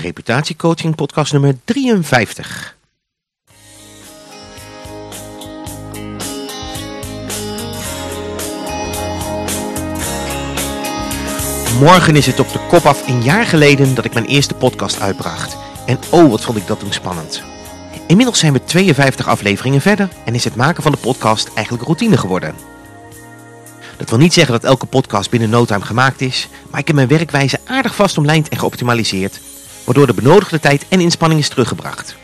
Reputatiecoaching podcast nummer 53. Morgen is het op de kop af een jaar geleden dat ik mijn eerste podcast uitbracht. En oh, wat vond ik dat toen spannend. Inmiddels zijn we 52 afleveringen verder en is het maken van de podcast eigenlijk routine geworden. Dat wil niet zeggen dat elke podcast binnen no time gemaakt is, maar ik heb mijn werkwijze aardig vastomlijnd en geoptimaliseerd, waardoor de benodigde tijd en inspanning is teruggebracht.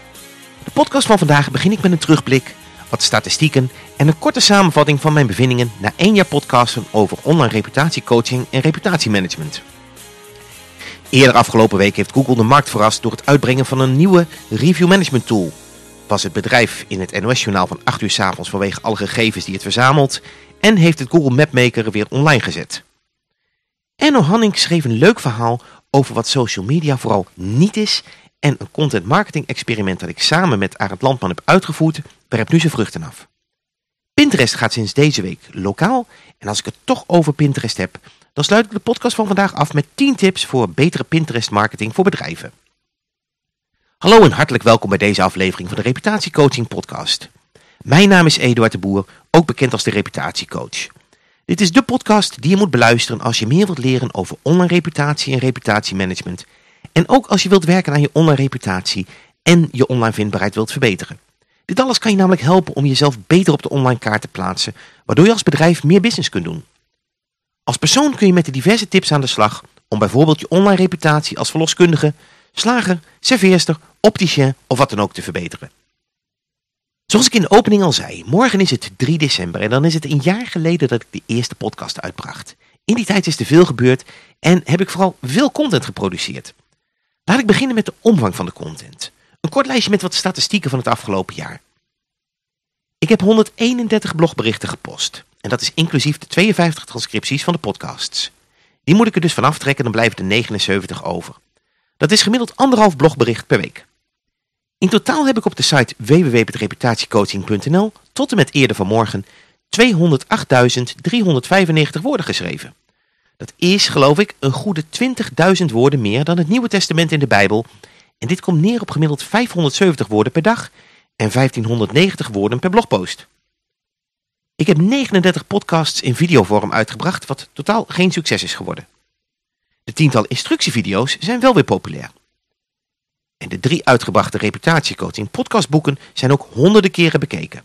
De podcast van vandaag begin ik met een terugblik, wat statistieken en een korte samenvatting van mijn bevindingen na één jaar podcasten over online reputatiecoaching en reputatiemanagement. Eerder afgelopen week heeft Google de markt verrast door het uitbrengen van een nieuwe review management tool. Was het bedrijf in het NOS-journaal van 8 uur s avonds vanwege alle gegevens die het verzamelt en heeft het Google Mapmaker weer online gezet. Enno Hanning schreef een leuk verhaal over wat social media vooral niet is en een content marketing experiment dat ik samen met Arend Landman heb uitgevoerd, werpt nu zijn vruchten af. Pinterest gaat sinds deze week lokaal en als ik het toch over Pinterest heb, dan sluit ik de podcast van vandaag af met 10 tips voor betere Pinterest marketing voor bedrijven. Hallo en hartelijk welkom bij deze aflevering van de Reputatiecoaching podcast. Mijn naam is Eduard de Boer, ook bekend als de reputatiecoach. Dit is de podcast die je moet beluisteren als je meer wilt leren over online reputatie en reputatiemanagement. En ook als je wilt werken aan je online reputatie en je online vindbaarheid wilt verbeteren. Dit alles kan je namelijk helpen om jezelf beter op de online kaart te plaatsen, waardoor je als bedrijf meer business kunt doen. Als persoon kun je met de diverse tips aan de slag om bijvoorbeeld je online reputatie als verloskundige, slager, serveerster, opticien of wat dan ook te verbeteren. Zoals ik in de opening al zei, morgen is het 3 december en dan is het een jaar geleden dat ik de eerste podcast uitbracht. In die tijd is er veel gebeurd en heb ik vooral veel content geproduceerd. Laat ik beginnen met de omvang van de content. Een kort lijstje met wat statistieken van het afgelopen jaar. Ik heb 131 blogberichten gepost. En dat is inclusief de 52 transcripties van de podcasts. Die moet ik er dus van aftrekken, dan blijven er 79 over. Dat is gemiddeld anderhalf blogbericht per week. In totaal heb ik op de site www.reputatiecoaching.nl tot en met eerder vanmorgen 208.395 woorden geschreven. Dat is, geloof ik, een goede 20.000 woorden meer dan het Nieuwe Testament in de Bijbel. En dit komt neer op gemiddeld 570 woorden per dag en 1590 woorden per blogpost. Ik heb 39 podcasts in videovorm uitgebracht, wat totaal geen succes is geworden. De tiental instructievideo's zijn wel weer populair. En de drie uitgebrachte reputatiecoaching podcastboeken zijn ook honderden keren bekeken.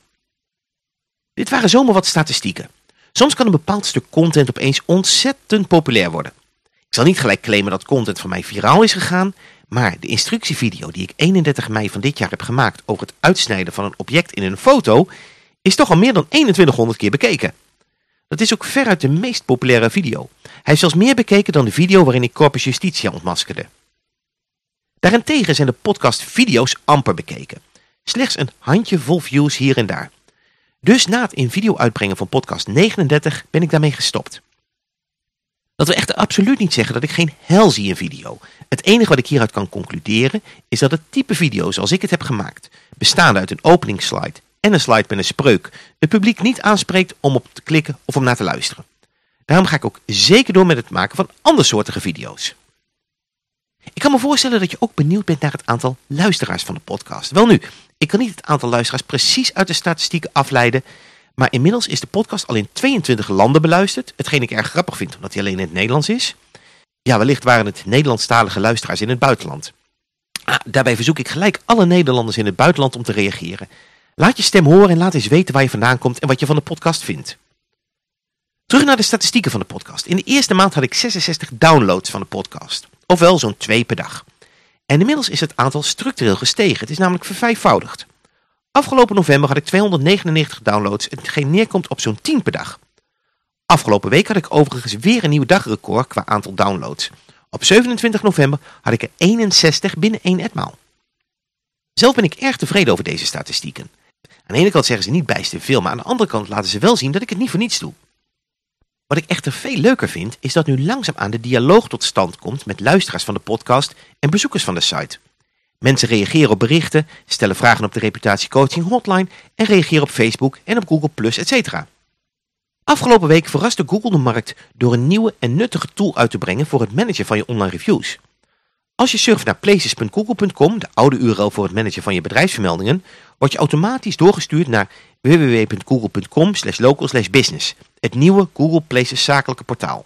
Dit waren zomaar wat statistieken. Soms kan een bepaald stuk content opeens ontzettend populair worden. Ik zal niet gelijk claimen dat content van mij viraal is gegaan, maar de instructievideo die ik 31 mei van dit jaar heb gemaakt over het uitsnijden van een object in een foto, is toch al meer dan 2100 keer bekeken. Dat is ook veruit de meest populaire video. Hij is zelfs meer bekeken dan de video waarin ik Corpus Justitia ontmaskerde. Daarentegen zijn de podcast-video's amper bekeken. Slechts een handjevol views hier en daar. Dus na het in video uitbrengen van podcast 39 ben ik daarmee gestopt. Dat wil echter absoluut niet zeggen dat ik geen hel zie in video. Het enige wat ik hieruit kan concluderen is dat het type video zoals ik het heb gemaakt, bestaande uit een openingsslide en een slide met een spreuk, het publiek niet aanspreekt om op te klikken of om naar te luisteren. Daarom ga ik ook zeker door met het maken van andersoortige video's. Ik kan me voorstellen dat je ook benieuwd bent naar het aantal luisteraars van de podcast. Wel nu, ik kan niet het aantal luisteraars precies uit de statistieken afleiden, maar inmiddels is de podcast al in 22 landen beluisterd, hetgeen ik erg grappig vind omdat hij alleen in het Nederlands is. Ja, wellicht waren het Nederlandstalige luisteraars in het buitenland. Ah, daarbij verzoek ik gelijk alle Nederlanders in het buitenland om te reageren. Laat je stem horen en laat eens weten waar je vandaan komt en wat je van de podcast vindt. Terug naar de statistieken van de podcast. In de eerste maand had ik 66 downloads van de podcast. Ofwel zo'n twee per dag. En inmiddels is het aantal structureel gestegen. Het is namelijk vervijfvoudigd. Afgelopen november had ik 299 downloads, hetgeen neerkomt op zo'n 10 per dag. Afgelopen week had ik overigens weer een nieuw dagrecord qua aantal downloads. Op 27 november had ik er 61 binnen één etmaal. Zelf ben ik erg tevreden over deze statistieken. Aan de ene kant zeggen ze niet bijster veel, maar aan de andere kant laten ze wel zien dat ik het niet voor niets doe. Wat ik echter veel leuker vind, is dat nu langzaam aan de dialoog tot stand komt met luisteraars van de podcast en bezoekers van de site. Mensen reageren op berichten, stellen vragen op de reputatiecoaching hotline en reageren op Facebook en op Google etc. Afgelopen week verraste Google de markt door een nieuwe en nuttige tool uit te brengen voor het managen van je online reviews. Als je surft naar places.google.com, de oude URL voor het managen van je bedrijfsvermeldingen, word je automatisch doorgestuurd naar www.google.com local business, het nieuwe Google Places zakelijke portaal.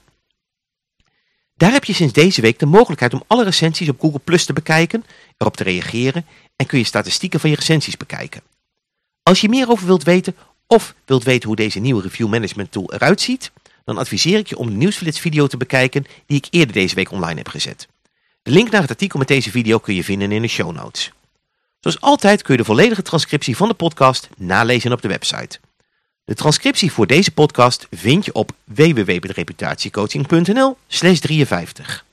Daar heb je sinds deze week de mogelijkheid om alle recensies op Google Plus te bekijken, erop te reageren en kun je statistieken van je recensies bekijken. Als je meer over wilt weten of wilt weten hoe deze nieuwe review management tool eruit ziet, dan adviseer ik je om de nieuwsflits video te bekijken die ik eerder deze week online heb gezet. De link naar het artikel met deze video kun je vinden in de show notes. Zoals altijd kun je de volledige transcriptie van de podcast nalezen op de website. De transcriptie voor deze podcast vind je op www.reputatiecoaching.nl 53.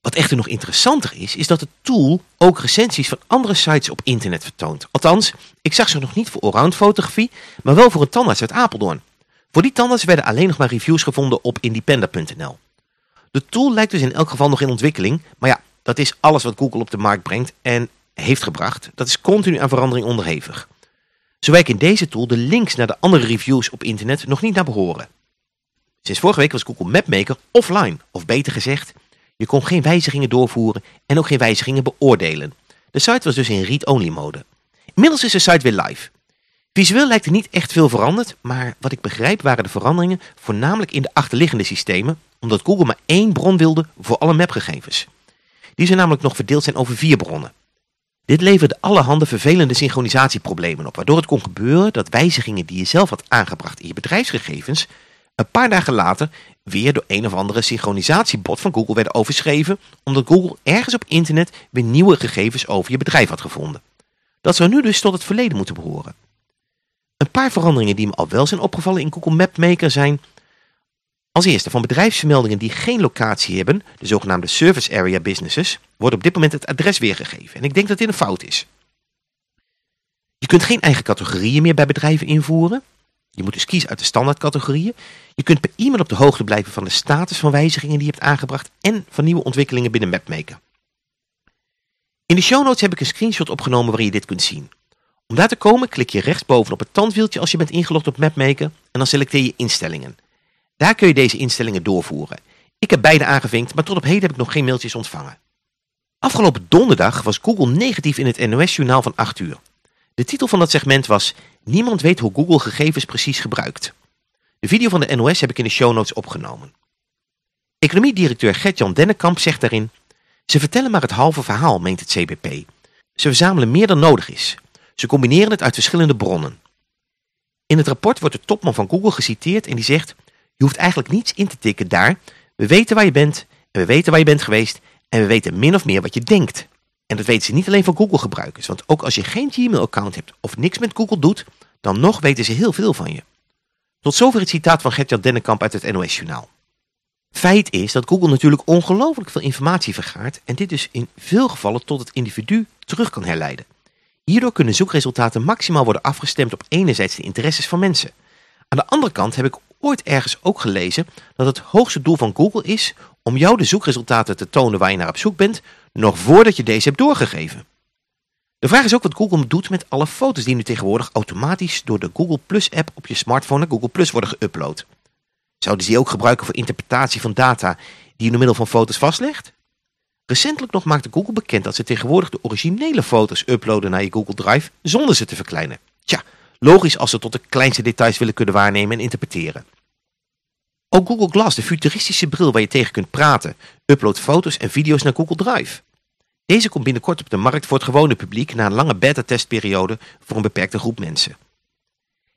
Wat echter nog interessanter is, is dat de tool ook recensies van andere sites op internet vertoont. Althans, ik zag ze nog niet voor allround fotografie, maar wel voor een tandarts uit Apeldoorn. Voor die tandarts werden alleen nog maar reviews gevonden op independer.nl. De tool lijkt dus in elk geval nog in ontwikkeling, maar ja, dat is alles wat Google op de markt brengt en heeft gebracht. Dat is continu aan verandering onderhevig. Zo wijken in deze tool de links naar de andere reviews op internet nog niet naar behoren. Sinds vorige week was Google Mapmaker offline, of beter gezegd, je kon geen wijzigingen doorvoeren en ook geen wijzigingen beoordelen. De site was dus in read-only mode. Inmiddels is de site weer live. Visueel lijkt er niet echt veel veranderd, maar wat ik begrijp waren de veranderingen voornamelijk in de achterliggende systemen, omdat Google maar één bron wilde voor alle mapgegevens. Die zijn namelijk nog verdeeld zijn over vier bronnen. Dit leverde allerhande vervelende synchronisatieproblemen op, waardoor het kon gebeuren dat wijzigingen die je zelf had aangebracht in je bedrijfsgegevens, een paar dagen later weer door een of andere synchronisatiebot van Google werden overschreven, omdat Google ergens op internet weer nieuwe gegevens over je bedrijf had gevonden. Dat zou nu dus tot het verleden moeten behoren. Een paar veranderingen die me al wel zijn opgevallen in Google Mapmaker zijn... Als eerste, van bedrijfsvermeldingen die geen locatie hebben, de zogenaamde Service Area Businesses, wordt op dit moment het adres weergegeven. En ik denk dat dit een fout is. Je kunt geen eigen categorieën meer bij bedrijven invoeren. Je moet dus kiezen uit de standaardcategorieën. Je kunt per e-mail op de hoogte blijven van de status van wijzigingen die je hebt aangebracht en van nieuwe ontwikkelingen binnen Mapmaker. In de show notes heb ik een screenshot opgenomen waarin je dit kunt zien. Om daar te komen klik je rechtsboven op het tandwieltje als je bent ingelogd op Mapmaker en dan selecteer je instellingen. Daar kun je deze instellingen doorvoeren. Ik heb beide aangevinkt, maar tot op heden heb ik nog geen mailtjes ontvangen. Afgelopen donderdag was Google negatief in het NOS-journaal van 8 uur. De titel van dat segment was Niemand weet hoe Google gegevens precies gebruikt. De video van de NOS heb ik in de show notes opgenomen. Economiedirecteur Gert-Jan Dennekamp zegt daarin... Ze vertellen maar het halve verhaal, meent het CBP. Ze verzamelen meer dan nodig is. Ze combineren het uit verschillende bronnen. In het rapport wordt de topman van Google geciteerd en die zegt... Je hoeft eigenlijk niets in te tikken daar. We weten waar je bent en we weten waar je bent geweest... en we weten min of meer wat je denkt. En dat weten ze niet alleen van Google gebruikers. Want ook als je geen Gmail-account hebt of niks met Google doet... dan nog weten ze heel veel van je. Tot zover het citaat van Gertjan Dennekamp uit het NOS-journaal. Feit is dat Google natuurlijk ongelooflijk veel informatie vergaart... en dit dus in veel gevallen tot het individu terug kan herleiden. Hierdoor kunnen zoekresultaten maximaal worden afgestemd op enerzijds de interesses van mensen. Aan de andere kant heb ik ooit ergens ook gelezen dat het hoogste doel van Google is om jou de zoekresultaten te tonen waar je naar op zoek bent, nog voordat je deze hebt doorgegeven. De vraag is ook wat Google doet met alle foto's die nu tegenwoordig automatisch door de Google Plus app op je smartphone naar Google Plus worden geüpload. Zouden ze die ook gebruiken voor interpretatie van data die je door middel van foto's vastlegt? Recentelijk nog maakte Google bekend dat ze tegenwoordig de originele foto's uploaden naar je Google Drive zonder ze te verkleinen. Tja, logisch als ze tot de kleinste details willen kunnen waarnemen en interpreteren. Ook Google Glass, de futuristische bril waar je tegen kunt praten, uploadt foto's en video's naar Google Drive. Deze komt binnenkort op de markt voor het gewone publiek na een lange beta-testperiode voor een beperkte groep mensen.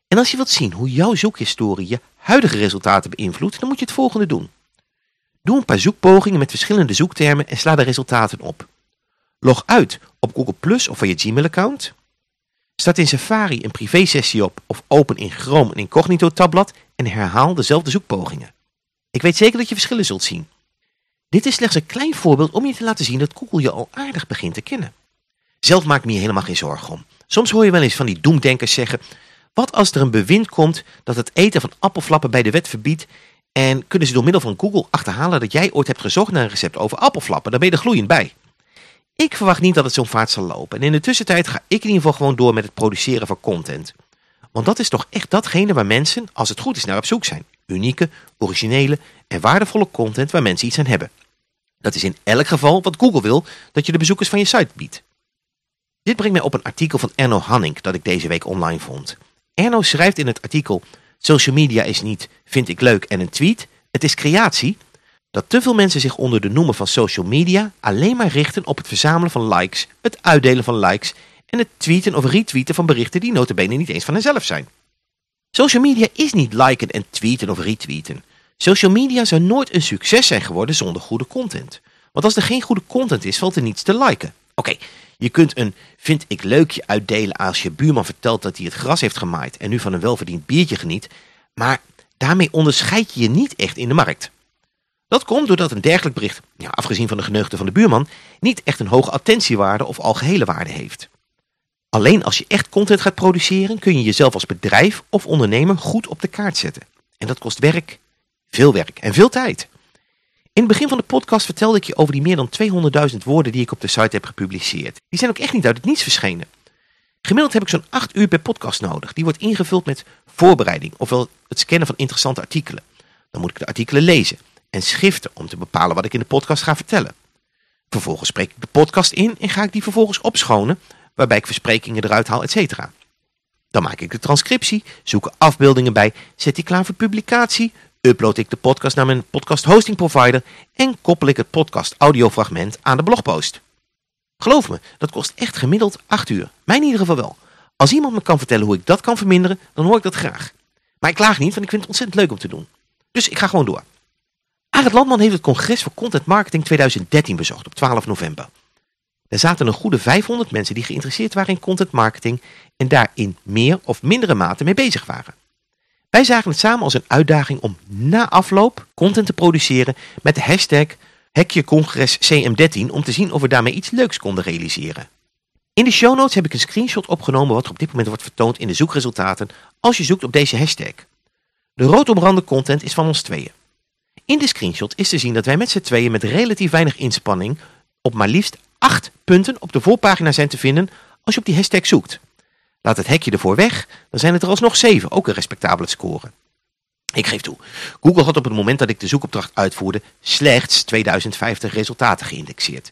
En als je wilt zien hoe jouw zoekhistorie je huidige resultaten beïnvloedt, dan moet je het volgende doen. Doe een paar zoekpogingen met verschillende zoektermen en sla de resultaten op. Log uit op Google Plus of van je Gmail-account. Start in Safari een privé-sessie op of open in Chrome een incognito tabblad en herhaal dezelfde zoekpogingen. Ik weet zeker dat je verschillen zult zien. Dit is slechts een klein voorbeeld om je te laten zien dat Google je al aardig begint te kennen. Zelf maak ik me hier helemaal geen zorgen om. Soms hoor je wel eens van die doemdenkers zeggen... wat als er een bewind komt dat het eten van appelflappen bij de wet verbiedt... en kunnen ze door middel van Google achterhalen dat jij ooit hebt gezocht naar een recept over appelflappen... dan ben je er gloeiend bij. Ik verwacht niet dat het zo'n vaart zal lopen. En in de tussentijd ga ik in ieder geval gewoon door met het produceren van content. Want dat is toch echt datgene waar mensen, als het goed is, naar op zoek zijn. Unieke, originele en waardevolle content waar mensen iets aan hebben. Dat is in elk geval wat Google wil dat je de bezoekers van je site biedt. Dit brengt mij op een artikel van Erno Hanning dat ik deze week online vond. Erno schrijft in het artikel Social media is niet vind ik leuk en een tweet, het is creatie dat te veel mensen zich onder de noemer van social media alleen maar richten op het verzamelen van likes, het uitdelen van likes en het tweeten of retweeten van berichten die notabene niet eens van henzelf zijn. Social media is niet liken en tweeten of retweeten. Social media zou nooit een succes zijn geworden zonder goede content. Want als er geen goede content is, valt er niets te liken. Oké, je kunt een vind ik leukje uitdelen als je buurman vertelt dat hij het gras heeft gemaaid en nu van een welverdiend biertje geniet. Maar daarmee onderscheid je je niet echt in de markt. Dat komt doordat een dergelijk bericht, ja, afgezien van de geneugde van de buurman, niet echt een hoge attentiewaarde of algehele waarde heeft. Alleen als je echt content gaat produceren kun je jezelf als bedrijf of ondernemer goed op de kaart zetten. En dat kost werk, veel werk en veel tijd. In het begin van de podcast vertelde ik je over die meer dan 200.000 woorden die ik op de site heb gepubliceerd. Die zijn ook echt niet uit het niets verschenen. Gemiddeld heb ik zo'n 8 uur per podcast nodig. Die wordt ingevuld met voorbereiding, ofwel het scannen van interessante artikelen. Dan moet ik de artikelen lezen en schriften om te bepalen wat ik in de podcast ga vertellen. Vervolgens spreek ik de podcast in en ga ik die vervolgens opschonen, waarbij ik versprekingen eruit haal, etc. Dan maak ik de transcriptie, zoek er afbeeldingen bij, zet die klaar voor publicatie, upload ik de podcast naar mijn podcast hosting provider en koppel ik het podcast audiofragment aan de blogpost. Geloof me, dat kost echt gemiddeld 8 uur. Mij in ieder geval wel. Als iemand me kan vertellen hoe ik dat kan verminderen, dan hoor ik dat graag. Maar ik klaag niet, want ik vind het ontzettend leuk om te doen. Dus ik ga gewoon door. Arend Landman heeft het congres voor Content Marketing 2013 bezocht op 12 november. Er zaten een goede 500 mensen die geïnteresseerd waren in content marketing en daar in meer of mindere mate mee bezig waren. Wij zagen het samen als een uitdaging om na afloop content te produceren met de hashtag Hekje Congres CM13 om te zien of we daarmee iets leuks konden realiseren. In de show notes heb ik een screenshot opgenomen wat er op dit moment wordt vertoond in de zoekresultaten als je zoekt op deze hashtag. De rood content is van ons tweeën. In de screenshot is te zien dat wij met z'n tweeën met relatief weinig inspanning op maar liefst 8 punten op de voorpagina zijn te vinden als je op die hashtag zoekt. Laat het hekje ervoor weg, dan zijn het er alsnog 7, ook een respectabele score. Ik geef toe, Google had op het moment dat ik de zoekopdracht uitvoerde slechts 2050 resultaten geïndexeerd.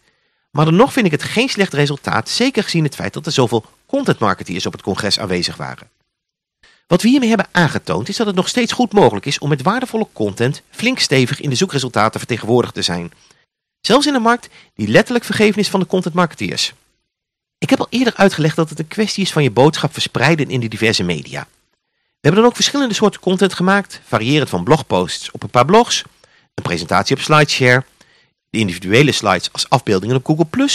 Maar dan nog vind ik het geen slecht resultaat, zeker gezien het feit dat er zoveel content marketeers op het congres aanwezig waren. Wat we hiermee hebben aangetoond is dat het nog steeds goed mogelijk is om met waardevolle content flink stevig in de zoekresultaten vertegenwoordigd te zijn. Zelfs in een markt die letterlijk vergeven is van de content marketeers. Ik heb al eerder uitgelegd dat het een kwestie is van je boodschap verspreiden in de diverse media. We hebben dan ook verschillende soorten content gemaakt, variërend van blogposts op een paar blogs, een presentatie op SlideShare, de individuele slides als afbeeldingen op Google+,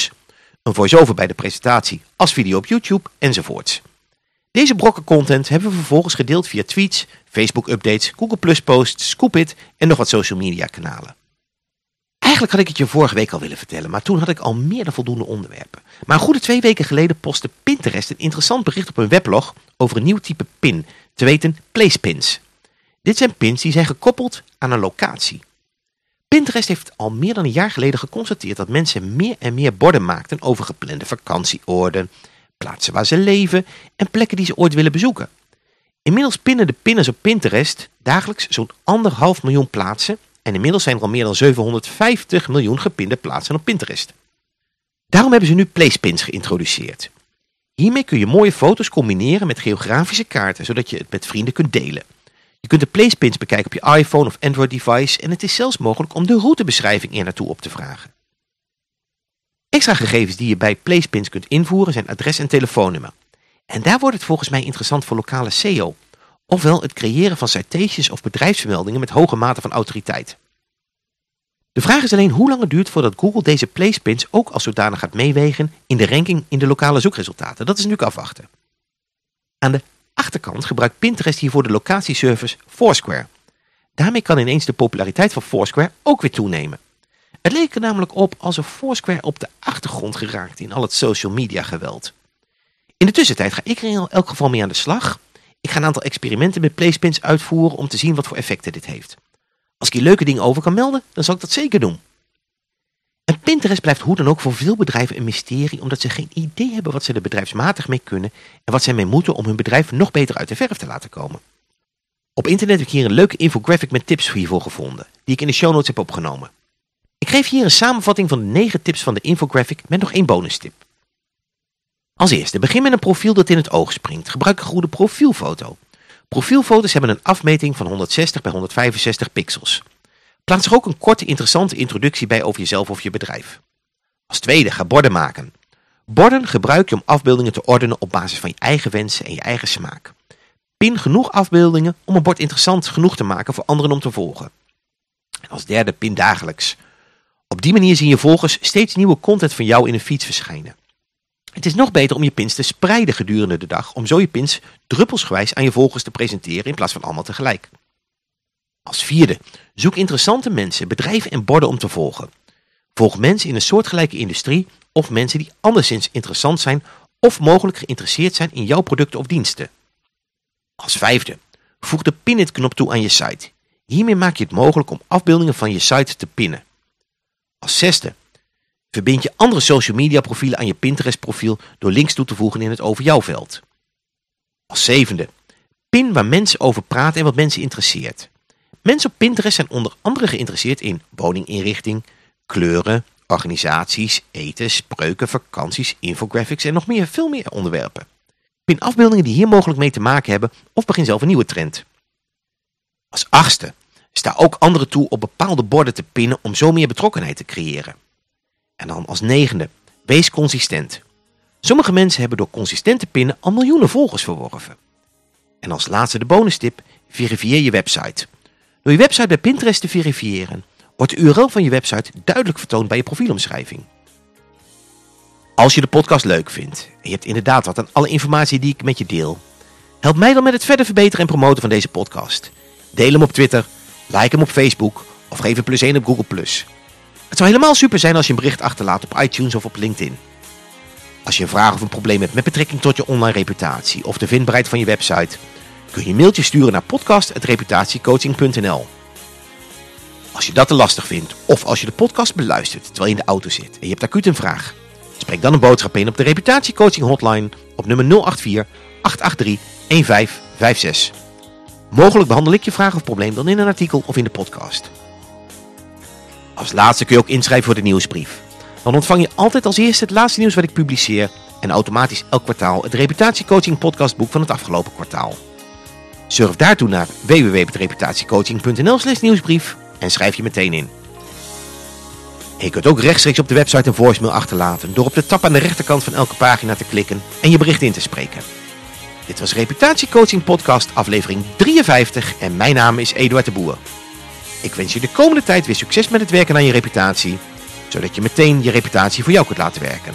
een voice-over bij de presentatie als video op YouTube enzovoorts. Deze brokken content hebben we vervolgens gedeeld via tweets, Facebook updates, Google Plus posts, Scoopit en nog wat social media kanalen. Eigenlijk had ik het je vorige week al willen vertellen, maar toen had ik al meer dan voldoende onderwerpen. Maar een goede twee weken geleden postte Pinterest een interessant bericht op hun weblog over een nieuw type pin, te weten placepins. Dit zijn pins die zijn gekoppeld aan een locatie. Pinterest heeft al meer dan een jaar geleden geconstateerd dat mensen meer en meer borden maakten over geplande vakantieoorden, plaatsen waar ze leven en plekken die ze ooit willen bezoeken. Inmiddels pinnen de pinners op Pinterest dagelijks zo'n anderhalf miljoen plaatsen en inmiddels zijn er al meer dan 750 miljoen gepinde plaatsen op Pinterest. Daarom hebben ze nu Placepins geïntroduceerd. Hiermee kun je mooie foto's combineren met geografische kaarten, zodat je het met vrienden kunt delen. Je kunt de Placepins bekijken op je iPhone of Android device en het is zelfs mogelijk om de routebeschrijving er naartoe op te vragen. Extra gegevens die je bij Placepins kunt invoeren zijn adres en telefoonnummer. En daar wordt het volgens mij interessant voor lokale SEO, ofwel het creëren van citations of bedrijfsvermeldingen met hoge mate van autoriteit. De vraag is alleen hoe lang het duurt voordat Google deze placepins ook als zodanig gaat meewegen in de ranking in de lokale zoekresultaten. Dat is nu afwachten. Aan de achterkant gebruikt Pinterest hiervoor de locatieservice Foursquare. Daarmee kan ineens de populariteit van Foursquare ook weer toenemen. Het leek er namelijk op alsof Foursquare op de achtergrond geraakt in al het social media geweld. In de tussentijd ga ik er in elk geval mee aan de slag. Ik ga een aantal experimenten met placepins uitvoeren om te zien wat voor effecten dit heeft. Als ik hier leuke dingen over kan melden, dan zal ik dat zeker doen. En Pinterest blijft hoe dan ook voor veel bedrijven een mysterie omdat ze geen idee hebben wat ze er bedrijfsmatig mee kunnen en wat ze mee moeten om hun bedrijf nog beter uit de verf te laten komen. Op internet heb ik hier een leuke infographic met tips hiervoor gevonden, die ik in de show notes heb opgenomen. Ik geef hier een samenvatting van de 9 tips van de infographic met nog één bonus tip. Als eerste, begin met een profiel dat in het oog springt. Gebruik een goede profielfoto. Profielfoto's hebben een afmeting van 160 bij 165 pixels. Plaats er ook een korte interessante introductie bij over jezelf of je bedrijf. Als tweede, ga borden maken. Borden gebruik je om afbeeldingen te ordenen op basis van je eigen wensen en je eigen smaak. Pin genoeg afbeeldingen om een bord interessant genoeg te maken voor anderen om te volgen. En als derde, pin dagelijks. Op die manier zien je volgers steeds nieuwe content van jou in een feed verschijnen. Het is nog beter om je pins te spreiden gedurende de dag, om zo je pins druppelsgewijs aan je volgers te presenteren in plaats van allemaal tegelijk. Als vierde, zoek interessante mensen, bedrijven en borden om te volgen. Volg mensen in een soortgelijke industrie of mensen die anderszins interessant zijn of mogelijk geïnteresseerd zijn in jouw producten of diensten. Als vijfde, voeg de pin-it knop toe aan je site. Hiermee maak je het mogelijk om afbeeldingen van je site te pinnen. Als zesde, verbind je andere social media profielen aan je Pinterest profiel door links toe te voegen in het over jou veld. Als zevende, pin waar mensen over praten en wat mensen interesseert. Mensen op Pinterest zijn onder andere geïnteresseerd in woninginrichting, kleuren, organisaties, eten, spreuken, vakanties, infographics en nog meer, veel meer onderwerpen. Pin afbeeldingen die hier mogelijk mee te maken hebben of begin zelf een nieuwe trend. Als achtste, sta ook anderen toe op bepaalde borden te pinnen om zo meer betrokkenheid te creëren. En dan als negende, wees consistent. Sommige mensen hebben door consistent te pinnen al miljoenen volgers verworven. En als laatste de bonus tip, verifieer je website. Door je website bij Pinterest te verifiëren, wordt de URL van je website duidelijk vertoond bij je profielomschrijving. Als je de podcast leuk vindt en je hebt inderdaad wat aan alle informatie die ik met je deel, help mij dan met het verder verbeteren en promoten van deze podcast. Deel hem op Twitter, like hem op Facebook of geef een plus 1 op Google+. Het zou helemaal super zijn als je een bericht achterlaat op iTunes of op LinkedIn. Als je een vraag of een probleem hebt met betrekking tot je online reputatie of de vindbaarheid van je website, kun je een mailtje sturen naar podcast.reputatiecoaching.nl. Als je dat te lastig vindt of als je de podcast beluistert terwijl je in de auto zit en je hebt acuut een vraag, spreek dan een boodschap in op de reputatiecoaching hotline op nummer 084 883 1556. Mogelijk behandel ik je vraag of probleem dan in een artikel of in de podcast. Als laatste kun je ook inschrijven voor de nieuwsbrief. Dan ontvang je altijd als eerste het laatste nieuws wat ik publiceer en automatisch elk kwartaal het reputatiecoaching podcastboek van het afgelopen kwartaal. Surf daartoe naar www.reputatiecoaching.nl slash nieuwsbrief en schrijf je meteen in. Je kunt ook rechtstreeks op de website een voicemail achterlaten door op de tab aan de rechterkant van elke pagina te klikken en je bericht in te spreken. Dit was Reputatiecoaching Podcast aflevering 53 en mijn naam is Eduard de Boer. Ik wens je de komende tijd weer succes met het werken aan je reputatie, zodat je meteen je reputatie voor jou kunt laten werken.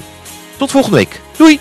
Tot volgende week. Doei!